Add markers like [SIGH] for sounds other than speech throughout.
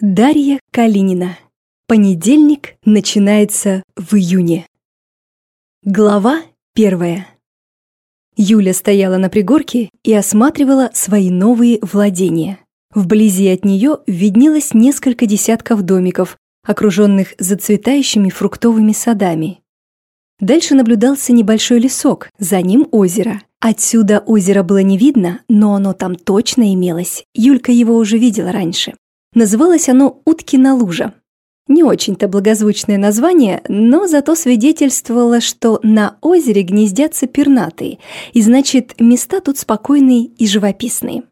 Дарья Калинина. Понедельник начинается в июне. Глава первая. Юля стояла на пригорке и осматривала свои новые владения. Вблизи от нее виднелось несколько десятков домиков, окруженных зацветающими фруктовыми садами. Дальше наблюдался небольшой лесок, за ним озеро. Отсюда озеро было не видно, но оно там точно имелось. Юлька его уже видела раньше. Называлось оно «Уткина лужа». Не очень-то благозвучное название, но зато свидетельствовало, что на озере гнездятся пернатые, и значит, места тут спокойные и живописные.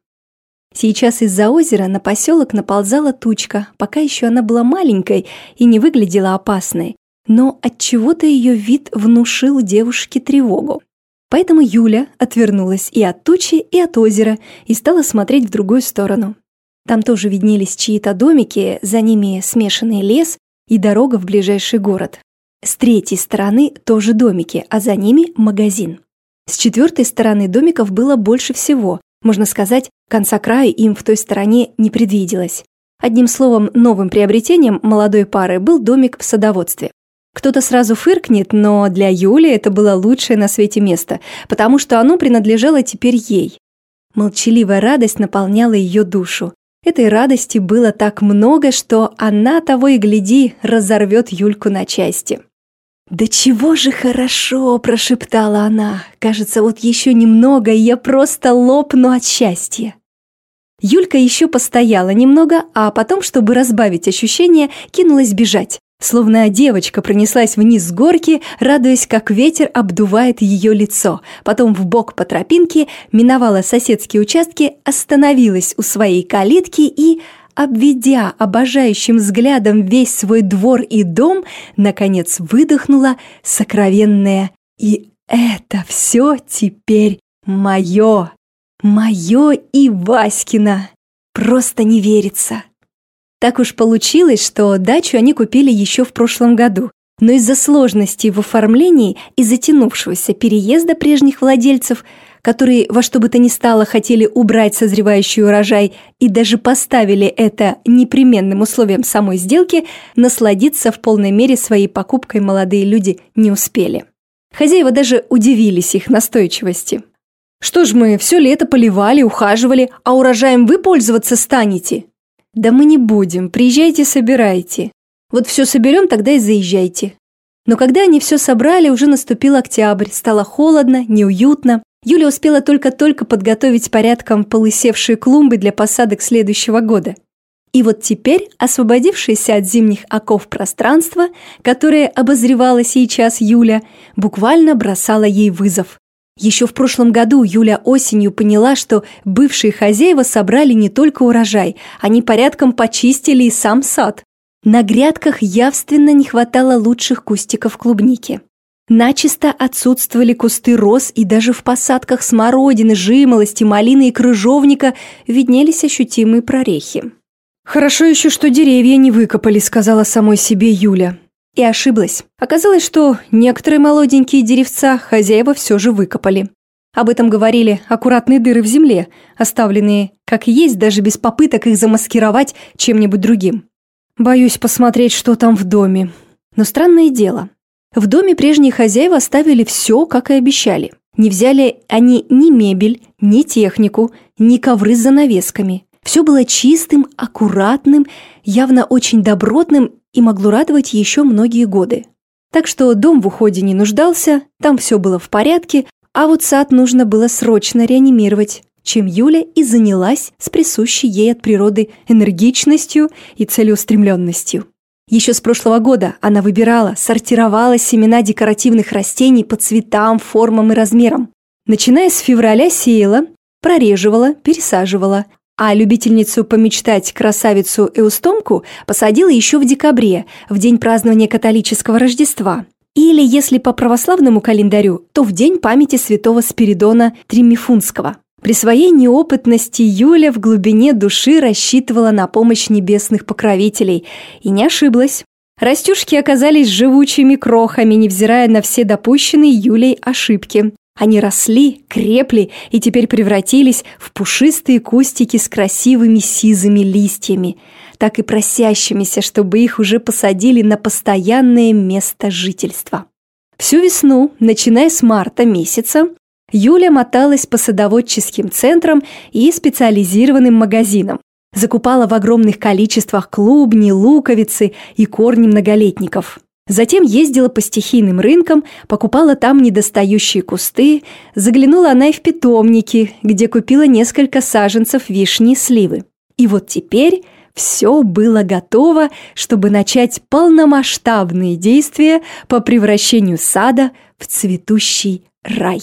Сейчас из-за озера на поселок наползала тучка, пока еще она была маленькой и не выглядела опасной, но от чего то ее вид внушил девушке тревогу. Поэтому Юля отвернулась и от тучи, и от озера и стала смотреть в другую сторону. Там тоже виднелись чьи-то домики, за ними смешанный лес и дорога в ближайший город. С третьей стороны тоже домики, а за ними магазин. С четвертой стороны домиков было больше всего. Можно сказать, конца края им в той стороне не предвиделось. Одним словом, новым приобретением молодой пары был домик в садоводстве. Кто-то сразу фыркнет, но для Юли это было лучшее на свете место, потому что оно принадлежало теперь ей. Молчаливая радость наполняла ее душу. Этой радости было так много, что она того и гляди разорвет Юльку на части. «Да чего же хорошо!» – прошептала она. «Кажется, вот еще немного, и я просто лопну от счастья». Юлька еще постояла немного, а потом, чтобы разбавить ощущение, кинулась бежать. Словно девочка пронеслась вниз с горки, радуясь, как ветер обдувает ее лицо. Потом в бок по тропинке, миновала соседские участки, остановилась у своей калитки и, обведя обожающим взглядом весь свой двор и дом, наконец выдохнула сокровенное «И это все теперь мое! Мое и Васькина! Просто не верится!» Так уж получилось, что дачу они купили еще в прошлом году, но из-за сложностей в оформлении и затянувшегося переезда прежних владельцев, которые во что бы то ни стало хотели убрать созревающий урожай и даже поставили это непременным условием самой сделки, насладиться в полной мере своей покупкой молодые люди не успели. Хозяева даже удивились их настойчивости. «Что ж мы все лето поливали, ухаживали, а урожаем вы пользоваться станете?» «Да мы не будем, приезжайте, собирайте. Вот все соберем, тогда и заезжайте». Но когда они все собрали, уже наступил октябрь, стало холодно, неуютно. Юля успела только-только подготовить порядком полысевшие клумбы для посадок следующего года. И вот теперь освободившееся от зимних оков пространство, которое обозревала сейчас Юля, буквально бросало ей вызов. Еще в прошлом году Юля осенью поняла, что бывшие хозяева собрали не только урожай, они порядком почистили и сам сад. На грядках явственно не хватало лучших кустиков клубники. Начисто отсутствовали кусты роз, и даже в посадках смородины, жимолости, малины и крыжовника виднелись ощутимые прорехи. «Хорошо еще, что деревья не выкопали», — сказала самой себе Юля. И ошиблась. Оказалось, что некоторые молоденькие деревца хозяева все же выкопали. Об этом говорили аккуратные дыры в земле, оставленные, как есть, даже без попыток их замаскировать чем-нибудь другим. Боюсь посмотреть, что там в доме. Но странное дело. В доме прежние хозяева оставили все, как и обещали. Не взяли они ни мебель, ни технику, ни ковры с занавесками. Все было чистым, аккуратным, явно очень добротным и могло радовать еще многие годы. Так что дом в уходе не нуждался, там все было в порядке, а вот сад нужно было срочно реанимировать, чем Юля и занялась с присущей ей от природы энергичностью и целеустремленностью. Еще с прошлого года она выбирала, сортировала семена декоративных растений по цветам, формам и размерам. Начиная с февраля сеяла, прореживала, пересаживала, а любительницу помечтать красавицу Эустомку посадила еще в декабре, в день празднования католического Рождества. Или, если по православному календарю, то в день памяти святого Спиридона Тримифунского. При своей неопытности Юля в глубине души рассчитывала на помощь небесных покровителей и не ошиблась. Растюшки оказались живучими крохами, невзирая на все допущенные Юлей ошибки. Они росли, крепли и теперь превратились в пушистые кустики с красивыми сизыми листьями, так и просящимися, чтобы их уже посадили на постоянное место жительства. Всю весну, начиная с марта месяца, Юля моталась по садоводческим центрам и специализированным магазинам, закупала в огромных количествах клубни, луковицы и корни многолетников. Затем ездила по стихийным рынкам, покупала там недостающие кусты, заглянула она и в питомники, где купила несколько саженцев вишни и сливы. И вот теперь все было готово, чтобы начать полномасштабные действия по превращению сада в цветущий рай.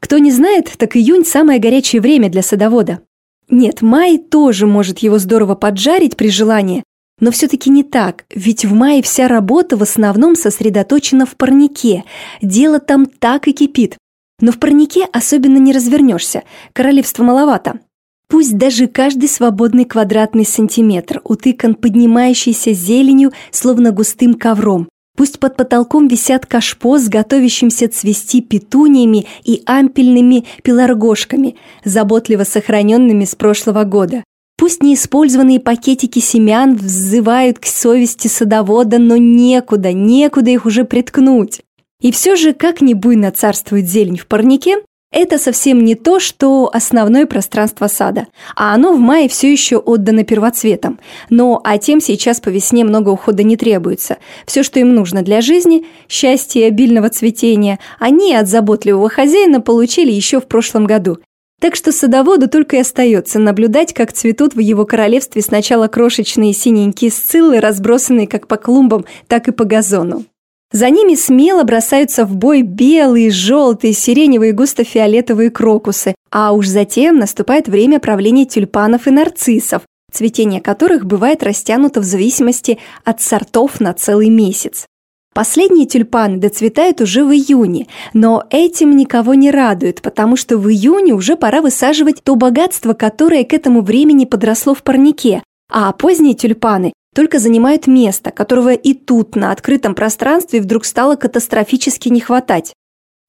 Кто не знает, так июнь – самое горячее время для садовода. Нет, май тоже может его здорово поджарить при желании, но все-таки не так, ведь в мае вся работа в основном сосредоточена в парнике. Дело там так и кипит. Но в парнике особенно не развернешься, королевства маловато. Пусть даже каждый свободный квадратный сантиметр утыкан поднимающейся зеленью, словно густым ковром. Пусть под потолком висят кашпо с готовящимся цвести петуниями и ампельными пеларгошками, заботливо сохраненными с прошлого года. Пусть неиспользованные пакетики семян взывают к совести садовода, но некуда, некуда их уже приткнуть. И все же, как ни буйно царствует зелень в парнике, это совсем не то, что основное пространство сада, а оно в мае все еще отдано первоцветам. Но а тем сейчас по весне много ухода не требуется. Все, что им нужно для жизни, счастья и обильного цветения, они от заботливого хозяина получили еще в прошлом году. Так что садоводу только и остается наблюдать, как цветут в его королевстве сначала крошечные синенькие сциллы, разбросанные как по клумбам, так и по газону. За ними смело бросаются в бой белые, желтые, сиреневые, густо-фиолетовые крокусы, а уж затем наступает время правления тюльпанов и нарциссов, цветение которых бывает растянуто в зависимости от сортов на целый месяц. Последние тюльпаны доцветают уже в июне, но этим никого не радует, потому что в июне уже пора высаживать то богатство, которое к этому времени подросло в парнике, а поздние тюльпаны только занимают место, которого и тут, на открытом пространстве, вдруг стало катастрофически не хватать.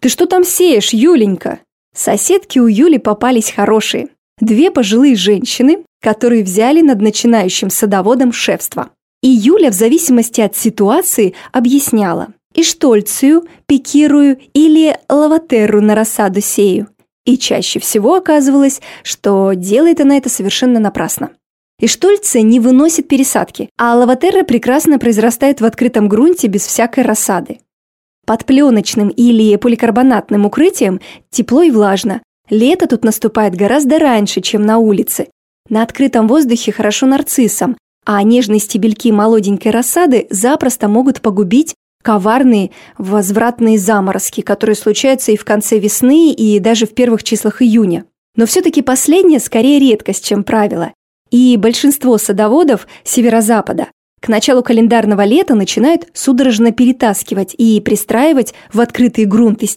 «Ты что там сеешь, Юленька?» Соседки у Юли попались хорошие. Две пожилые женщины, которые взяли над начинающим садоводом шефство. И Юля в зависимости от ситуации объясняла и штольцию, пикирую или лаватерру на рассаду сею. И чаще всего оказывалось, что делает она это совершенно напрасно. И штольция не выносит пересадки, а лаватерра прекрасно произрастает в открытом грунте без всякой рассады. Под пленочным или поликарбонатным укрытием тепло и влажно. Лето тут наступает гораздо раньше, чем на улице. На открытом воздухе хорошо нарциссам, а нежные стебельки молоденькой рассады запросто могут погубить коварные возвратные заморозки, которые случаются и в конце весны, и даже в первых числах июня. Но все-таки последнее скорее редкость, чем правило. И большинство садоводов северо-запада к началу календарного лета начинают судорожно перетаскивать и пристраивать в открытый грунт из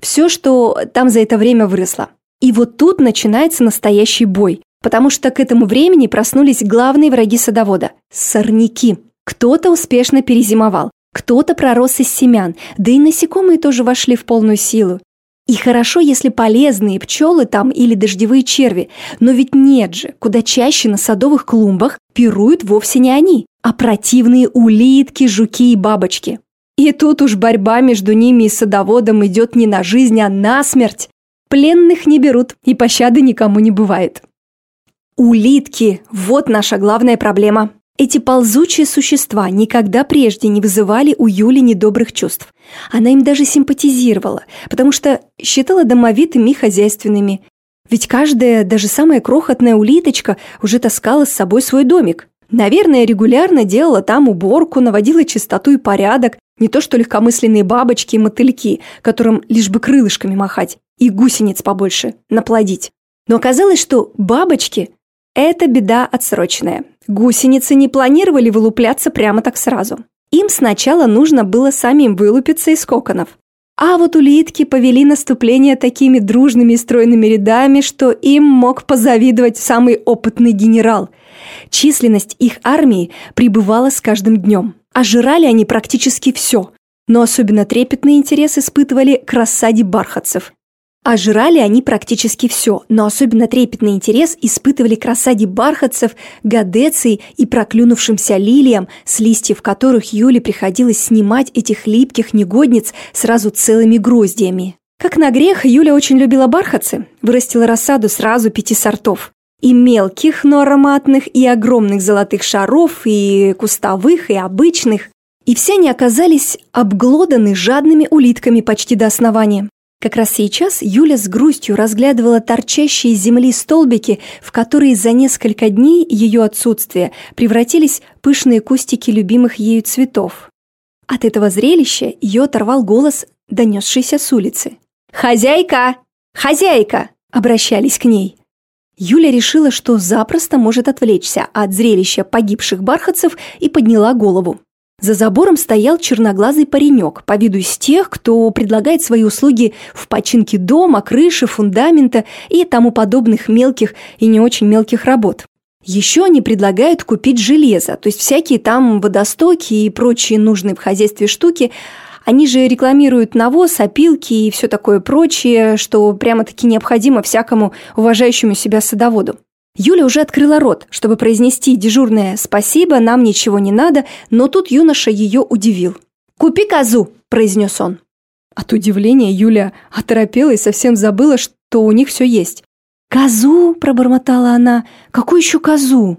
все, что там за это время выросло. И вот тут начинается настоящий бой потому что к этому времени проснулись главные враги садовода – сорняки. Кто-то успешно перезимовал, кто-то пророс из семян, да и насекомые тоже вошли в полную силу. И хорошо, если полезные пчелы там или дождевые черви, но ведь нет же, куда чаще на садовых клумбах пируют вовсе не они, а противные улитки, жуки и бабочки. И тут уж борьба между ними и садоводом идет не на жизнь, а на смерть. Пленных не берут, и пощады никому не бывает. Улитки – вот наша главная проблема. Эти ползучие существа никогда прежде не вызывали у Юли недобрых чувств. Она им даже симпатизировала, потому что считала домовитыми хозяйственными. Ведь каждая, даже самая крохотная улиточка уже таскала с собой свой домик. Наверное, регулярно делала там уборку, наводила чистоту и порядок, не то что легкомысленные бабочки и мотыльки, которым лишь бы крылышками махать, и гусениц побольше наплодить. Но оказалось, что бабочки это беда отсроченная. Гусеницы не планировали вылупляться прямо так сразу. Им сначала нужно было самим вылупиться из коконов. А вот улитки повели наступление такими дружными и стройными рядами, что им мог позавидовать самый опытный генерал. Численность их армии прибывала с каждым днем. А жрали они практически все. но особенно трепетный интерес испытывали к рассаде бархатцев. А жрали они практически все, но особенно трепетный интерес испытывали к рассаде бархатцев, гадеций и проклюнувшимся лилиям, с листьев которых Юле приходилось снимать этих липких негодниц сразу целыми гроздьями. Как на грех, Юля очень любила бархатцы, вырастила рассаду сразу пяти сортов. И мелких, но ароматных, и огромных золотых шаров, и кустовых, и обычных. И все они оказались обглоданы жадными улитками почти до основания. Как раз сейчас Юля с грустью разглядывала торчащие из земли столбики, в которые за несколько дней ее отсутствия превратились пышные кустики любимых ею цветов. От этого зрелища ее оторвал голос, донесшийся с улицы. «Хозяйка! Хозяйка!» обращались к ней. Юля решила, что запросто может отвлечься от зрелища погибших бархатцев и подняла голову. За забором стоял черноглазый паренек, по виду из тех, кто предлагает свои услуги в починке дома, крыши, фундамента и тому подобных мелких и не очень мелких работ. Еще они предлагают купить железо, то есть всякие там водостоки и прочие нужные в хозяйстве штуки. Они же рекламируют навоз, опилки и все такое прочее, что прямо-таки необходимо всякому уважающему себя садоводу. Юля уже открыла рот, чтобы произнести дежурное «спасибо, нам ничего не надо», но тут юноша ее удивил. «Купи козу!» – произнес он. От удивления Юля оторопела и совсем забыла, что у них все есть. «Козу?» – пробормотала она. «Какую еще козу?»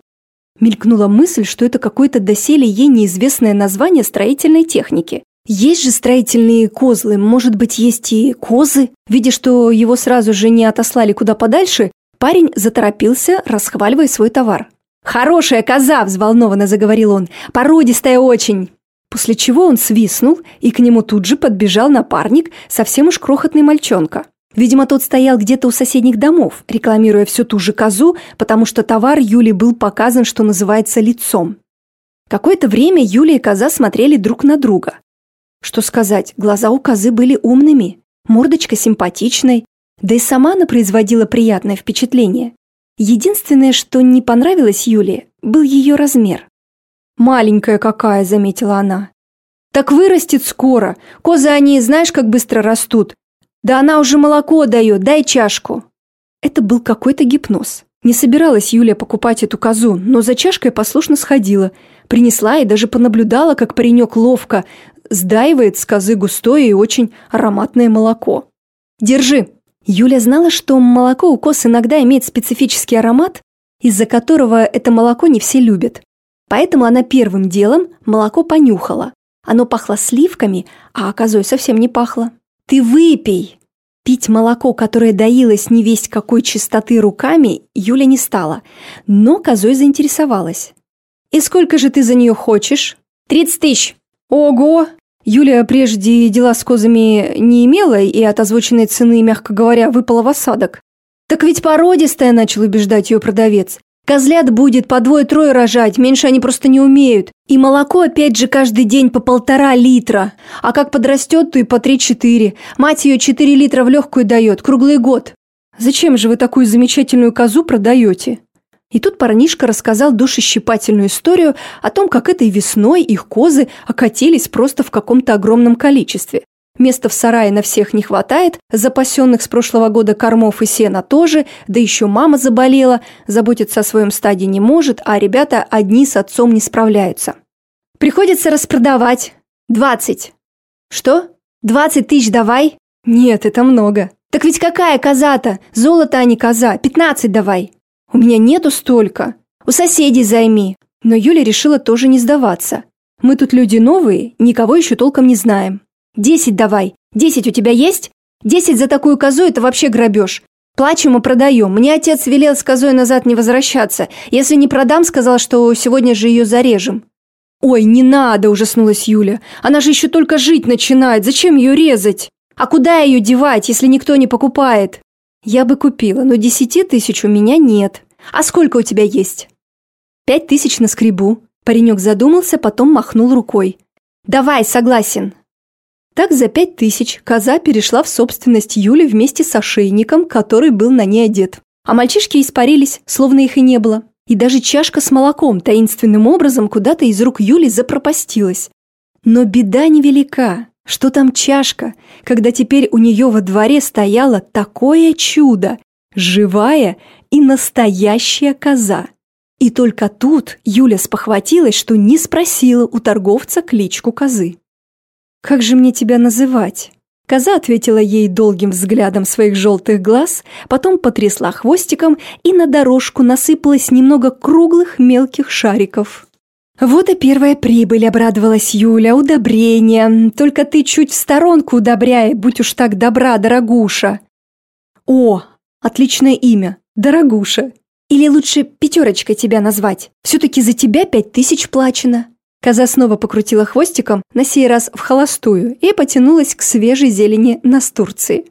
Мелькнула мысль, что это какое-то доселе ей неизвестное название строительной техники. Есть же строительные козлы, может быть, есть и козы? Видя, что его сразу же не отослали куда подальше, Парень заторопился, расхваливая свой товар. «Хорошая коза!» – взволнованно заговорил он. «Породистая очень!» После чего он свистнул, и к нему тут же подбежал напарник, совсем уж крохотный мальчонка. Видимо, тот стоял где-то у соседних домов, рекламируя всю ту же козу, потому что товар Юли был показан, что называется, лицом. Какое-то время Юля и коза смотрели друг на друга. Что сказать, глаза у козы были умными, мордочка симпатичной, да и сама она производила приятное впечатление. Единственное, что не понравилось Юле, был ее размер. «Маленькая какая», — заметила она. «Так вырастет скоро. Козы они, знаешь, как быстро растут. Да она уже молоко дает, дай чашку». Это был какой-то гипноз. Не собиралась Юля покупать эту козу, но за чашкой послушно сходила. Принесла и даже понаблюдала, как паренек ловко сдаивает с козы густое и очень ароматное молоко. «Держи», Юля знала, что молоко у коз иногда имеет специфический аромат, из-за которого это молоко не все любят. Поэтому она первым делом молоко понюхала. Оно пахло сливками, а козой совсем не пахло. «Ты выпей!» Пить молоко, которое доилось не весть какой чистоты руками, Юля не стала, но козой заинтересовалась. «И сколько же ты за нее хочешь?» «Тридцать тысяч!» «Ого! Юлия прежде дела с козами не имела и от озвученной цены, мягко говоря, выпала в осадок. «Так ведь породистая», – начал убеждать ее продавец. «Козлят будет по двое-трое рожать, меньше они просто не умеют. И молоко опять же каждый день по полтора литра. А как подрастет, то и по три-четыре. Мать ее четыре литра в легкую дает, круглый год. Зачем же вы такую замечательную козу продаете?» И тут парнишка рассказал душещипательную историю о том, как этой весной их козы окатились просто в каком-то огромном количестве. Места в сарае на всех не хватает, запасенных с прошлого года кормов и сена тоже, да еще мама заболела, заботиться о своем стаде не может, а ребята одни с отцом не справляются. Приходится распродавать. Двадцать. Что? Двадцать тысяч давай? Нет, это много. Так ведь какая коза-то? Золото, а не коза. Пятнадцать давай. «У меня нету столько. У соседей займи». Но Юля решила тоже не сдаваться. «Мы тут люди новые, никого еще толком не знаем». «Десять давай. Десять у тебя есть? Десять за такую козу – это вообще грабеж. Плачем и продаем. Мне отец велел с козой назад не возвращаться. Если не продам, сказал, что сегодня же ее зарежем». «Ой, не надо!» – ужаснулась Юля. «Она же еще только жить начинает. Зачем ее резать? А куда ее девать, если никто не покупает?» «Я бы купила, но десяти тысяч у меня нет. А сколько у тебя есть?» «Пять тысяч на скребу». Паренек задумался, потом махнул рукой. «Давай, согласен». Так за пять тысяч коза перешла в собственность Юли вместе с ошейником, который был на ней одет. А мальчишки испарились, словно их и не было. И даже чашка с молоком таинственным образом куда-то из рук Юли запропастилась. Но беда невелика. Что там чашка, когда теперь у нее во дворе стояло такое чудо, живая и настоящая коза. И только тут Юля спохватилась, что не спросила у торговца кличку козы. «Как же мне тебя называть?» Коза ответила ей долгим взглядом своих желтых глаз, потом потрясла хвостиком, и на дорожку насыпалось немного круглых мелких шариков. «Вот и первая прибыль», — обрадовалась Юля, — «удобрение. Только ты чуть в сторонку удобряй, будь уж так добра, дорогуша». «О, отличное имя, дорогуша. Или лучше пятерочкой тебя назвать. Все-таки за тебя пять тысяч плачено». Коза снова покрутила хвостиком, на сей раз в холостую, и потянулась к свежей зелени настурции.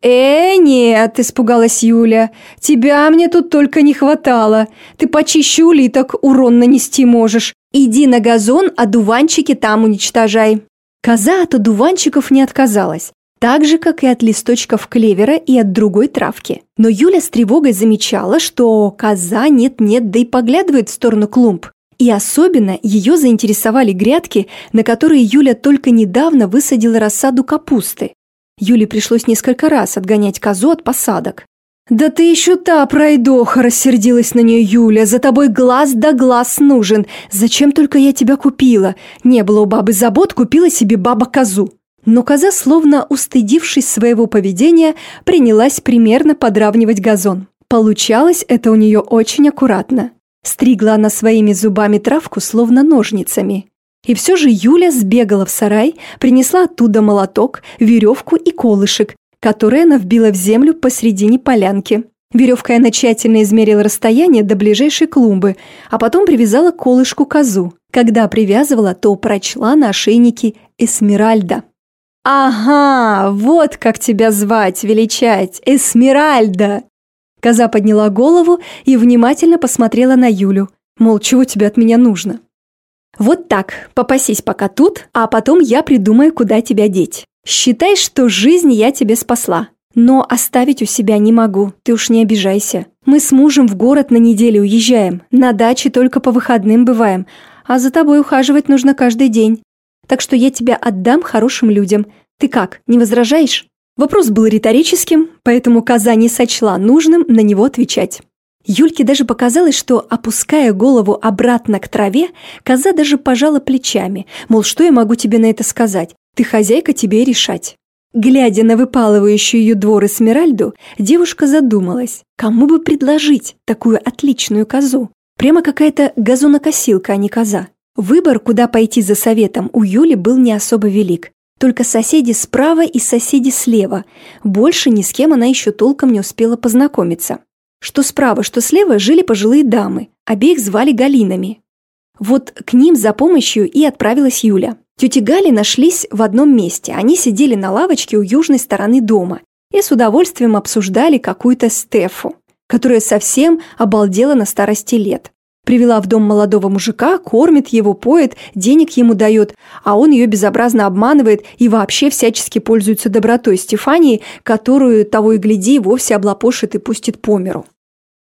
«Э, нет!» – испугалась Юля. «Тебя мне тут только не хватало. Ты почище улиток урон нанести можешь. Иди на газон, а дуванчики там уничтожай». Коза от одуванчиков не отказалась, так же, как и от листочков клевера и от другой травки. Но Юля с тревогой замечала, что коза нет-нет, да и поглядывает в сторону клумб. И особенно ее заинтересовали грядки, на которые Юля только недавно высадила рассаду капусты. Юле пришлось несколько раз отгонять козу от посадок. «Да ты еще та пройдоха!» – рассердилась на нее Юля. «За тобой глаз да глаз нужен. Зачем только я тебя купила? Не было у бабы забот, купила себе баба козу». Но коза, словно устыдившись своего поведения, принялась примерно подравнивать газон. Получалось это у нее очень аккуратно. Стригла она своими зубами травку, словно ножницами. И все же Юля сбегала в сарай, принесла оттуда молоток, веревку и колышек, которые она вбила в землю посредине полянки. Веревкой она тщательно измерила расстояние до ближайшей клумбы, а потом привязала колышку козу. Когда привязывала, то прочла на ошейнике Эсмеральда. «Ага, вот как тебя звать, величать, Эсмеральда!» Коза подняла голову и внимательно посмотрела на Юлю. Мол, чего тебе от меня нужно? Вот так, попасись пока тут, а потом я придумаю, куда тебя деть. Считай, что жизнь я тебе спасла. Но оставить у себя не могу, ты уж не обижайся. Мы с мужем в город на неделю уезжаем, на даче только по выходным бываем, а за тобой ухаживать нужно каждый день. Так что я тебя отдам хорошим людям. Ты как, не возражаешь?» Вопрос был риторическим, поэтому коза не сочла нужным на него отвечать. Юльке даже показалось, что, опуская голову обратно к траве, коза даже пожала плечами, мол, что я могу тебе на это сказать? Ты хозяйка, тебе решать. Глядя на выпалывающую ее двор Эсмеральду, девушка задумалась, кому бы предложить такую отличную козу? Прямо какая-то газонокосилка, а не коза. Выбор, куда пойти за советом, у Юли был не особо велик. Только соседи справа и соседи слева. Больше ни с кем она еще толком не успела познакомиться. Что справа, что слева жили пожилые дамы. Обеих звали Галинами. Вот к ним за помощью и отправилась Юля. Тети Гали нашлись в одном месте. Они сидели на лавочке у южной стороны дома и с удовольствием обсуждали какую-то Стефу, которая совсем обалдела на старости лет. Привела в дом молодого мужика, кормит его, поет, денег ему дает, а он ее безобразно обманывает и вообще всячески пользуется добротой Стефании, которую, того и гляди, вовсе облапошит и пустит по миру.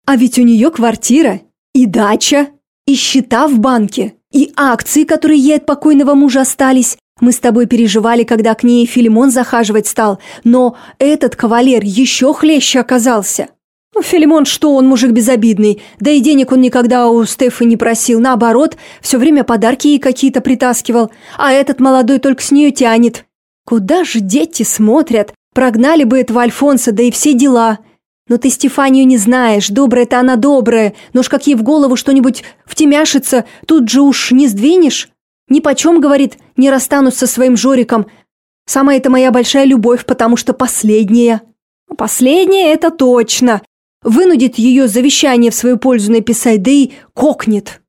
А ведь у нее квартира и дача, и счета в банке, и акции, которые ей от покойного мужа остались. Мы с тобой переживали, когда к ней Филимон захаживать стал, но этот кавалер еще хлеще оказался. Ну, Филимон что, он мужик безобидный, да и денег он никогда у Стефы не просил, наоборот, все время подарки ей какие-то притаскивал, а этот молодой только с нее тянет. Куда же дети смотрят? Прогнали бы этого Альфонса, да и все дела. Но ты Стефанию не знаешь, добрая-то она добрая, но ж как ей в голову что-нибудь втемяшится, тут же уж не сдвинешь. Ни почем, говорит, не расстанусь со своим Жориком. Сама это моя большая любовь, потому что последняя. Последняя – это точно вынудит ее завещание в свою пользу написать, да и кокнет.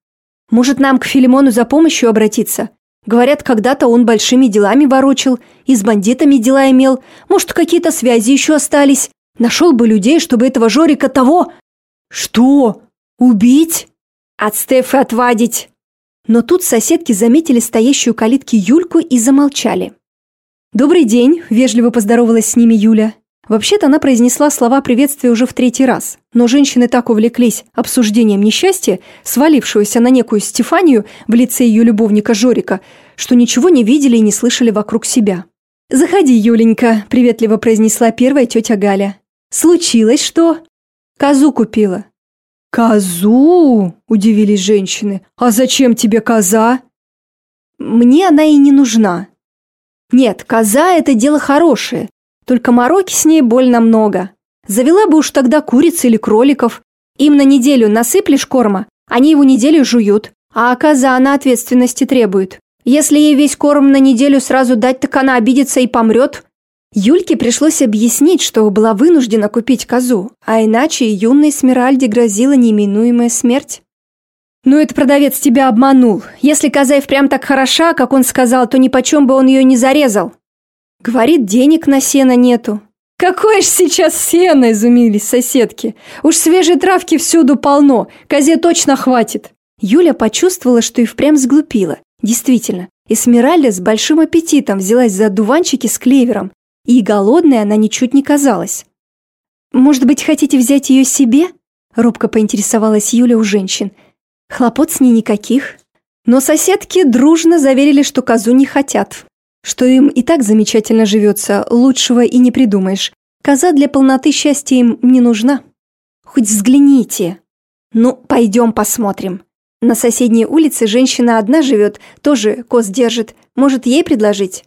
Может, нам к Филимону за помощью обратиться? Говорят, когда-то он большими делами ворочил, и с бандитами дела имел. Может, какие-то связи еще остались. Нашел бы людей, чтобы этого Жорика того... Что? Убить? От Стефы отвадить. Но тут соседки заметили стоящую калитки Юльку и замолчали. «Добрый день», – вежливо поздоровалась с ними Юля. Вообще-то она произнесла слова приветствия уже в третий раз, но женщины так увлеклись обсуждением несчастья, свалившегося на некую Стефанию в лице ее любовника Жорика, что ничего не видели и не слышали вокруг себя. «Заходи, Юленька», — приветливо произнесла первая тетя Галя. «Случилось что?» «Козу купила». «Козу?» – удивились женщины. «А зачем тебе коза?» «Мне она и не нужна». «Нет, коза – это дело хорошее, только мороки с ней больно много. Завела бы уж тогда куриц или кроликов. Им на неделю насыплешь корма, они его неделю жуют, а коза на ответственности требует. Если ей весь корм на неделю сразу дать, так она обидится и помрет. Юльке пришлось объяснить, что была вынуждена купить козу, а иначе юной Смиральде грозила неминуемая смерть. «Ну, это продавец тебя обманул. Если коза и впрямь так хороша, как он сказал, то нипочем бы он ее не зарезал». Говорит, денег на сено нету. «Какое ж сейчас сено!» – изумились соседки. «Уж свежей травки всюду полно, козе точно хватит!» Юля почувствовала, что и впрямь сглупила. Действительно, Эсмеральда с большим аппетитом взялась за дуванчики с клевером, и голодной она ничуть не казалась. «Может быть, хотите взять ее себе?» – робко поинтересовалась Юля у женщин. «Хлопот с ней никаких». Но соседки дружно заверили, что козу не хотят, что им и так замечательно живется, лучшего и не придумаешь. Коза для полноты счастья им не нужна. Хоть взгляните. Ну, пойдем посмотрим. На соседней улице женщина одна живет, тоже коз держит. Может, ей предложить?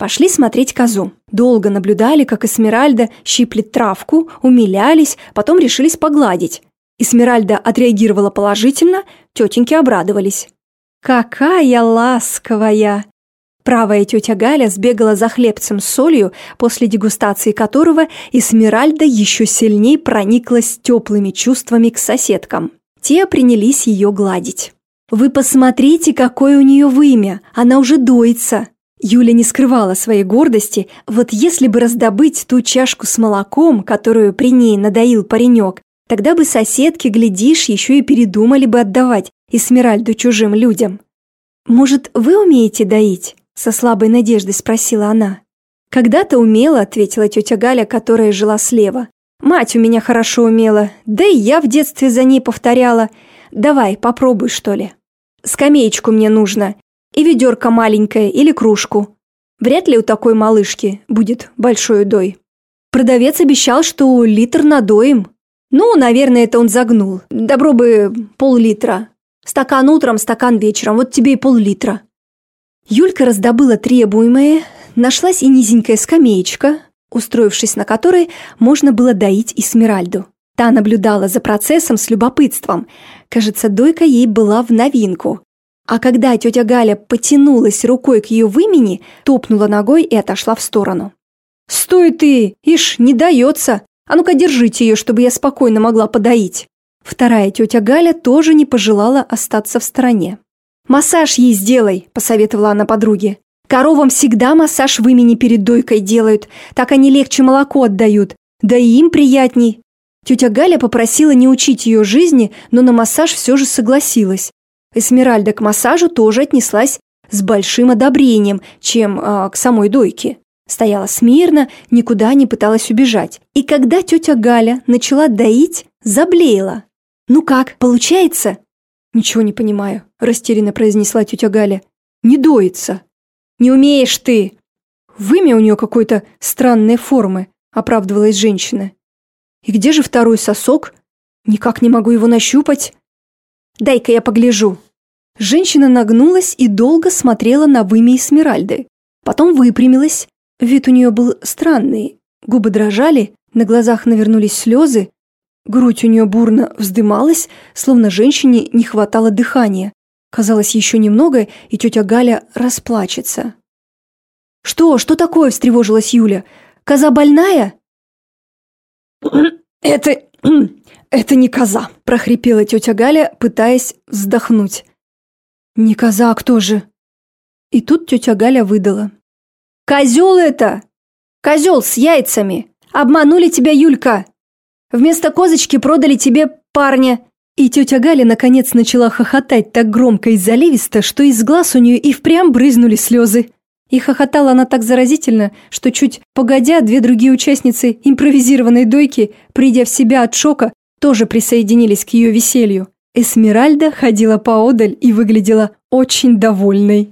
Пошли смотреть козу. Долго наблюдали, как Эсмеральда щиплет травку, умилялись, потом решились погладить. Эсмеральда отреагировала положительно, тетеньки обрадовались. «Какая ласковая!» Правая тетя Галя сбегала за хлебцем с солью, после дегустации которого Эсмеральда еще сильнее прониклась теплыми чувствами к соседкам. Те принялись ее гладить. «Вы посмотрите, какое у нее вымя! Она уже доится!» Юля не скрывала своей гордости, вот если бы раздобыть ту чашку с молоком, которую при ней надоил паренек, тогда бы соседки, глядишь, еще и передумали бы отдавать Эсмеральду чужим людям. «Может, вы умеете доить?» – со слабой надеждой спросила она. «Когда-то умела», – ответила тетя Галя, которая жила слева. Мать у меня хорошо умела, да и я в детстве за ней повторяла. Давай, попробуй, что ли. Скамеечку мне нужно. И ведерко маленькое или кружку. Вряд ли у такой малышки будет большой удой. Продавец обещал, что литр надоим. Ну, наверное, это он загнул. Добро бы пол-литра. Стакан утром, стакан вечером. Вот тебе и пол-литра. Юлька раздобыла требуемое, нашлась и низенькая скамеечка, устроившись на которой можно было доить Эсмеральду. Та наблюдала за процессом с любопытством. Кажется, дойка ей была в новинку. А когда тетя Галя потянулась рукой к ее вымени, топнула ногой и отошла в сторону. «Стой ты! Ишь, не дается! А ну-ка держите ее, чтобы я спокойно могла подоить!» Вторая тетя Галя тоже не пожелала остаться в стороне. «Массаж ей сделай», – посоветовала она подруге. Коровам всегда массаж в имени перед дойкой делают, так они легче молоко отдают, да и им приятней. Тетя Галя попросила не учить ее жизни, но на массаж все же согласилась. Эсмеральда к массажу тоже отнеслась с большим одобрением, чем э, к самой дойке. Стояла смирно, никуда не пыталась убежать. И когда тетя Галя начала доить, заблеяла. «Ну как, получается?» «Ничего не понимаю», – растерянно произнесла тетя Галя. «Не доится». Не умеешь ты!» «Вымя у нее какой-то странной формы», — оправдывалась женщина. «И где же второй сосок? Никак не могу его нащупать». «Дай-ка я погляжу». Женщина нагнулась и долго смотрела на вымя Эсмеральды. Потом выпрямилась. Вид у нее был странный. Губы дрожали, на глазах навернулись слезы. Грудь у нее бурно вздымалась, словно женщине не хватало дыхания. Казалось, еще немного, и тетя Галя расплачется. «Что? Что такое?» – встревожилась Юля. «Коза больная?» [COUGHS] «Это... [CLEARS THROAT] это не коза», – прохрипела тетя Галя, пытаясь вздохнуть. «Не коза, а кто же?» И тут тетя Галя выдала. «Козел это! Козел с яйцами! Обманули тебя, Юлька! Вместо козочки продали тебе парня, и тетя Галя наконец начала хохотать так громко и заливисто, что из глаз у нее и впрямь брызнули слезы. И хохотала она так заразительно, что чуть погодя, две другие участницы импровизированной дойки, придя в себя от шока, тоже присоединились к ее веселью. Эсмеральда ходила поодаль и выглядела очень довольной.